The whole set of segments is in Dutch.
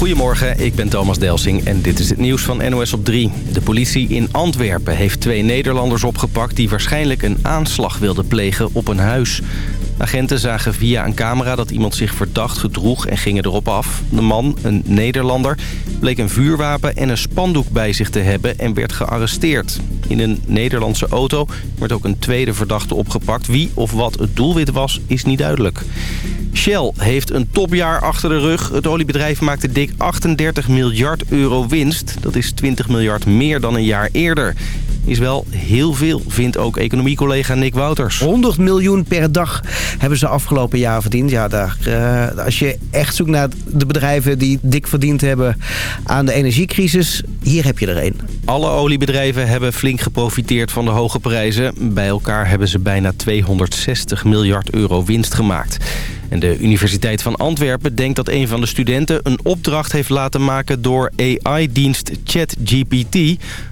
Goedemorgen, ik ben Thomas Delsing en dit is het nieuws van NOS op 3. De politie in Antwerpen heeft twee Nederlanders opgepakt... die waarschijnlijk een aanslag wilden plegen op een huis. Agenten zagen via een camera dat iemand zich verdacht gedroeg en gingen erop af. De man, een Nederlander, bleek een vuurwapen en een spandoek bij zich te hebben en werd gearresteerd. In een Nederlandse auto werd ook een tweede verdachte opgepakt. Wie of wat het doelwit was, is niet duidelijk. Shell heeft een topjaar achter de rug. Het oliebedrijf maakte dik 38 miljard euro winst. Dat is 20 miljard meer dan een jaar eerder is wel heel veel, vindt ook economiecollega Nick Wouters. 100 miljoen per dag hebben ze afgelopen jaar verdiend. Ja, daar, uh, als je echt zoekt naar de bedrijven die dik verdiend hebben aan de energiecrisis, hier heb je er een. Alle oliebedrijven hebben flink geprofiteerd van de hoge prijzen. Bij elkaar hebben ze bijna 260 miljard euro winst gemaakt. En de Universiteit van Antwerpen denkt dat een van de studenten een opdracht heeft laten maken door AI-dienst ChatGPT.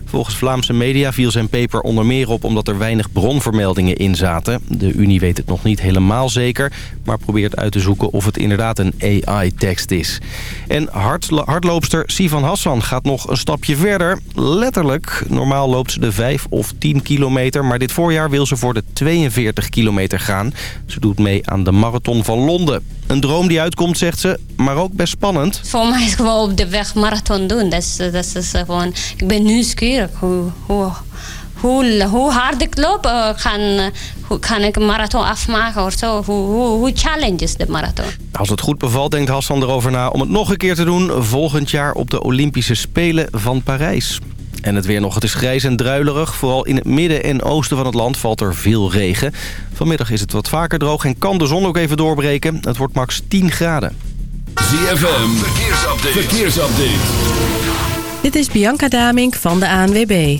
Volgens Vlaamse media viel zijn paper onder meer op omdat er weinig bronvermeldingen in zaten. De Unie weet het nog niet helemaal zeker, maar probeert uit te zoeken of het inderdaad een AI-tekst is. En hardloopster Sivan Hassan gaat nog een stapje verder. Letterlijk, normaal loopt ze de 5 of 10 kilometer, maar dit voorjaar wil ze voor de 42 kilometer gaan. Ze doet mee aan de marathon van Londen. Een droom die uitkomt, zegt ze, maar ook best spannend. Voor mij is gewoon op de weg marathon doen. Dat is, dat is gewoon, ik ben nieuwsgierig hoe, hoe, hoe, hoe hard ik loop. Uh, kan, hoe kan ik een marathon afmaken of zo? Hoe, hoe, hoe challenge is de marathon? Als het goed bevalt, denkt Hassan erover na om het nog een keer te doen... volgend jaar op de Olympische Spelen van Parijs. En het weer nog. Het is grijs en druilerig. Vooral in het midden en oosten van het land valt er veel regen. Vanmiddag is het wat vaker droog en kan de zon ook even doorbreken. Het wordt max 10 graden. ZFM, verkeersupdate. verkeersupdate. Dit is Bianca Damink van de ANWB.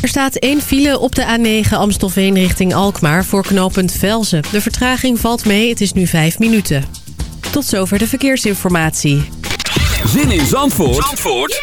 Er staat één file op de A9 Amstelveen richting Alkmaar voor knooppunt Velzen. De vertraging valt mee, het is nu 5 minuten. Tot zover de verkeersinformatie. Zin in Zandvoort, Zandvoort?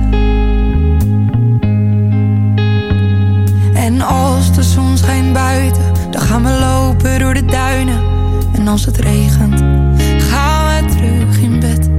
Gaan we lopen door de duinen en als het regent, gaan we terug in bed.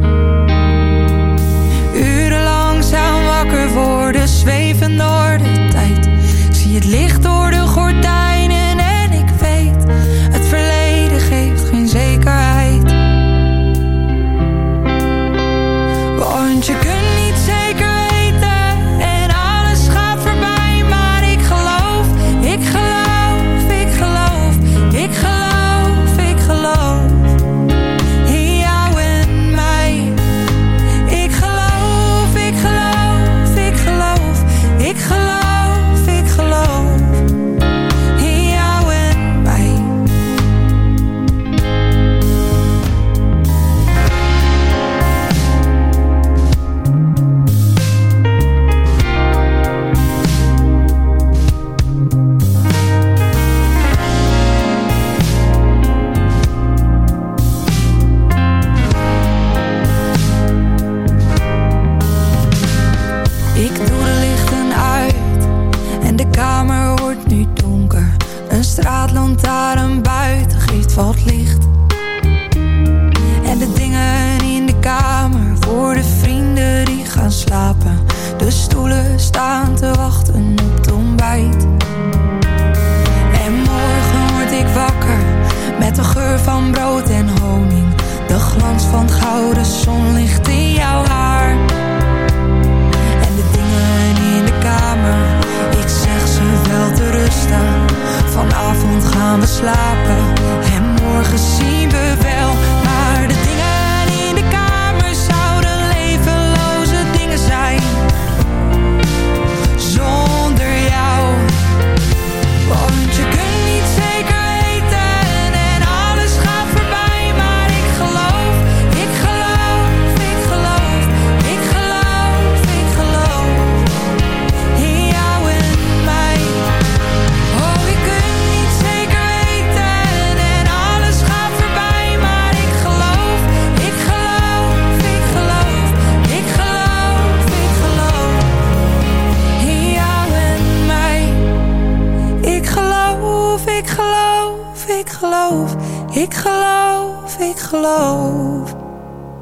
ik geloof, ik geloof, ik geloof, ik geloof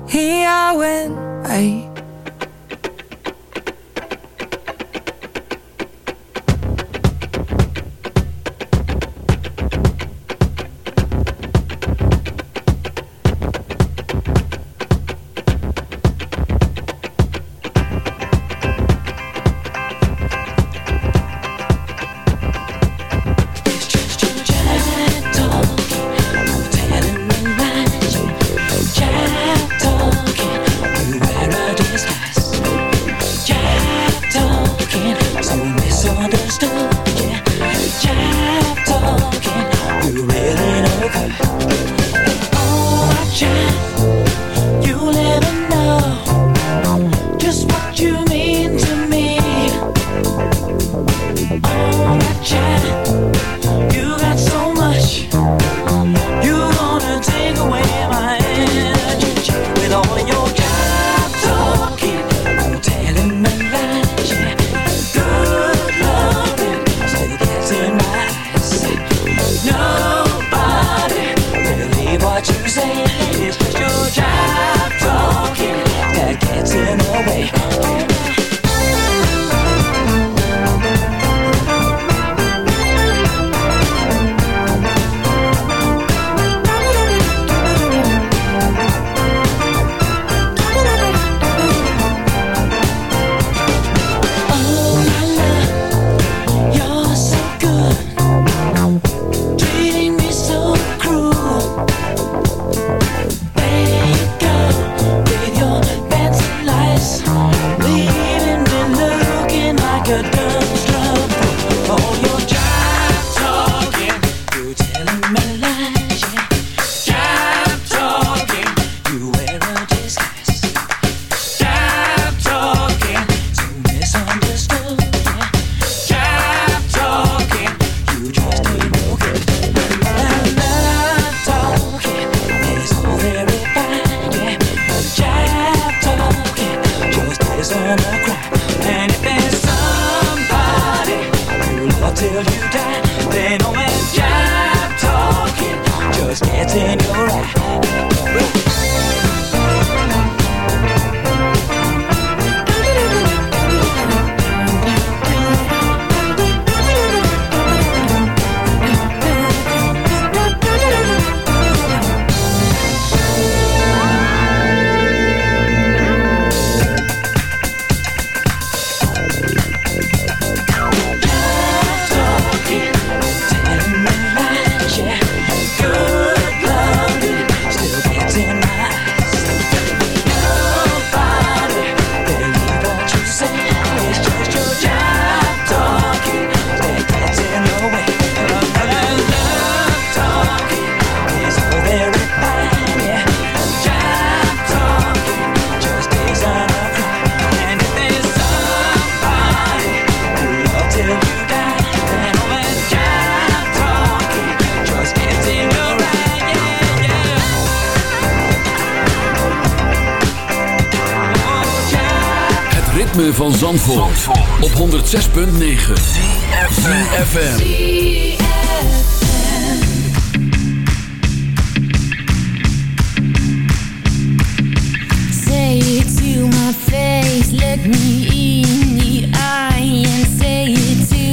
in jou en mij. op 106.9 FM. Say it to my face, let me in the eye and say it to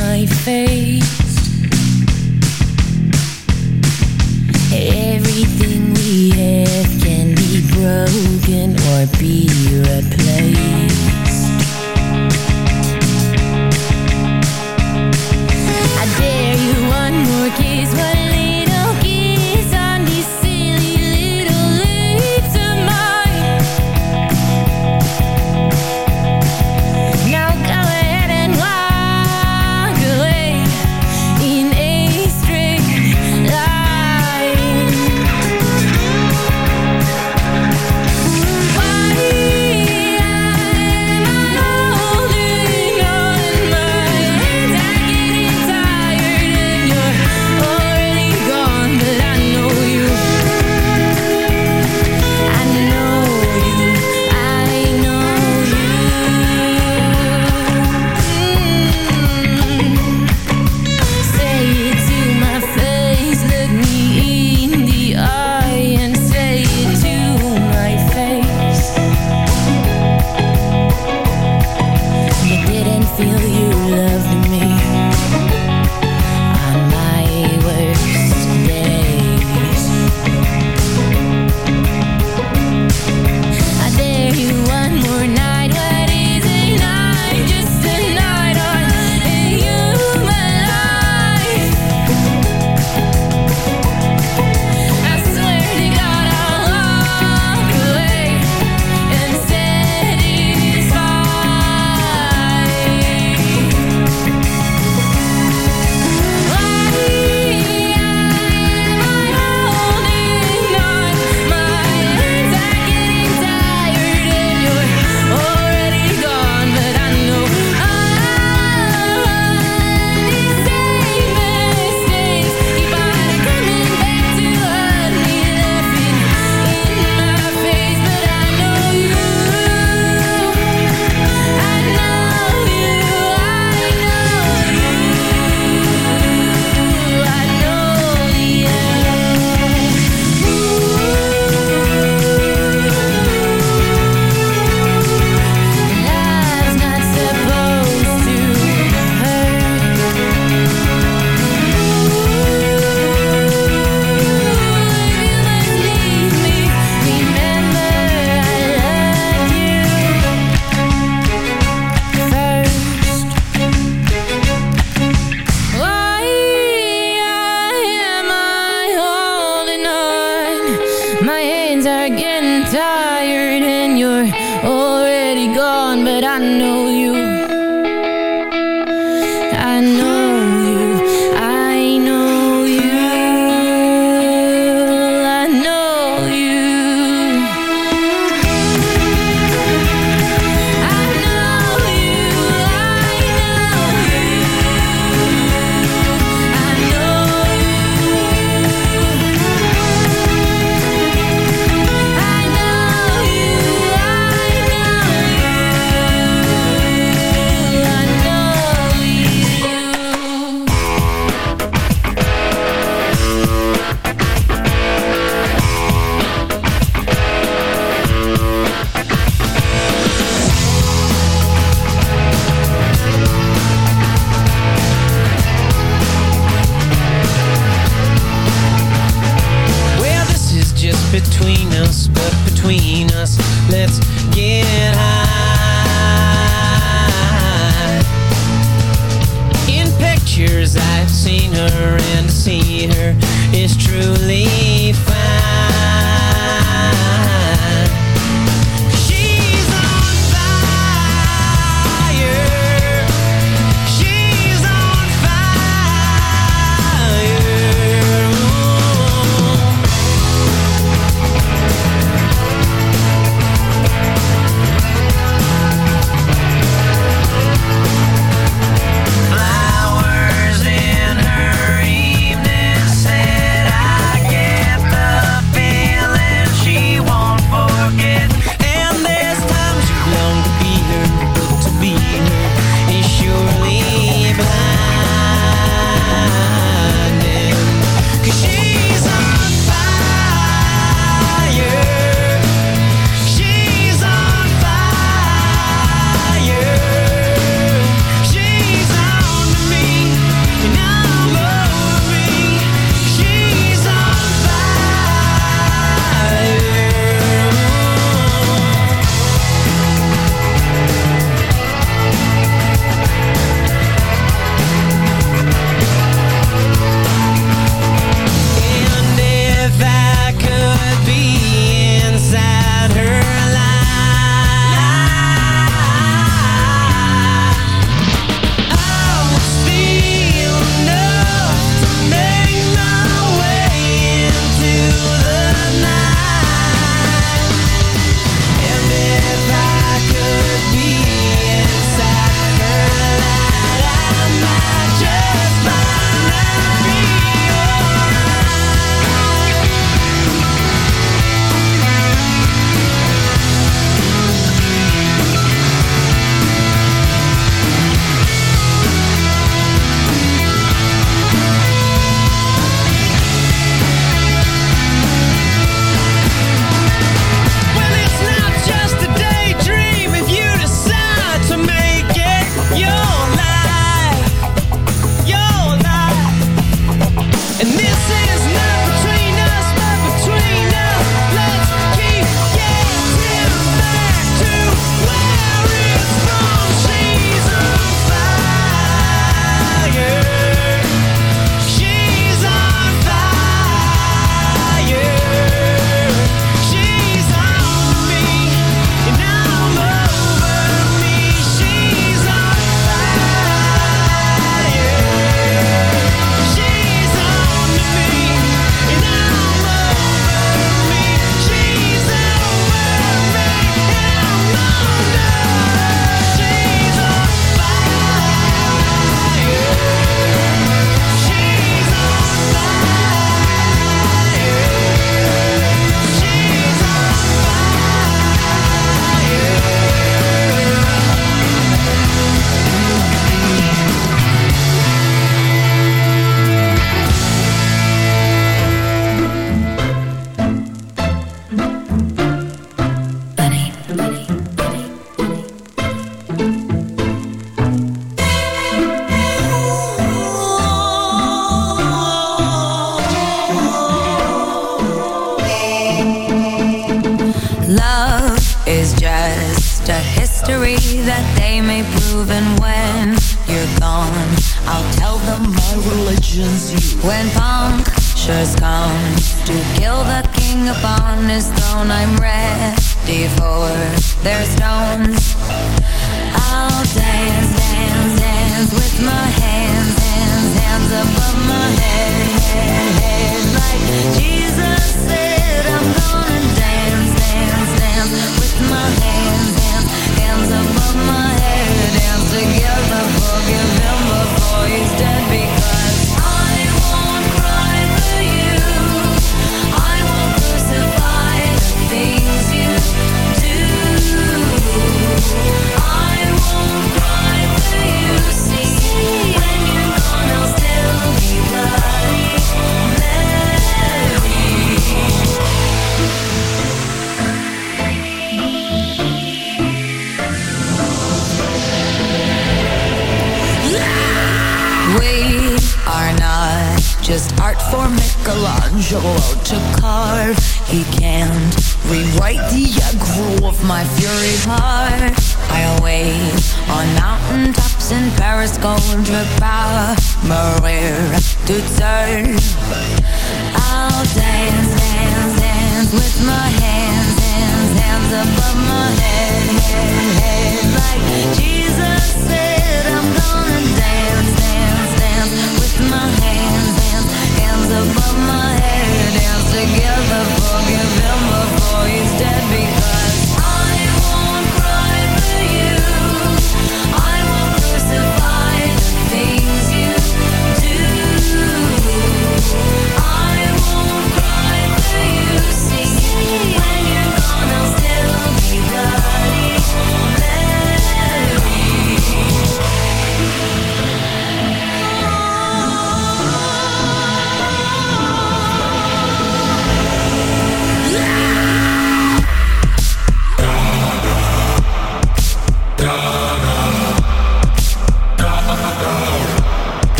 my face. Everything we have can be broken or be replaced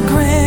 your.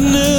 I never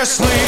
like a.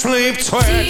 sleep twitch.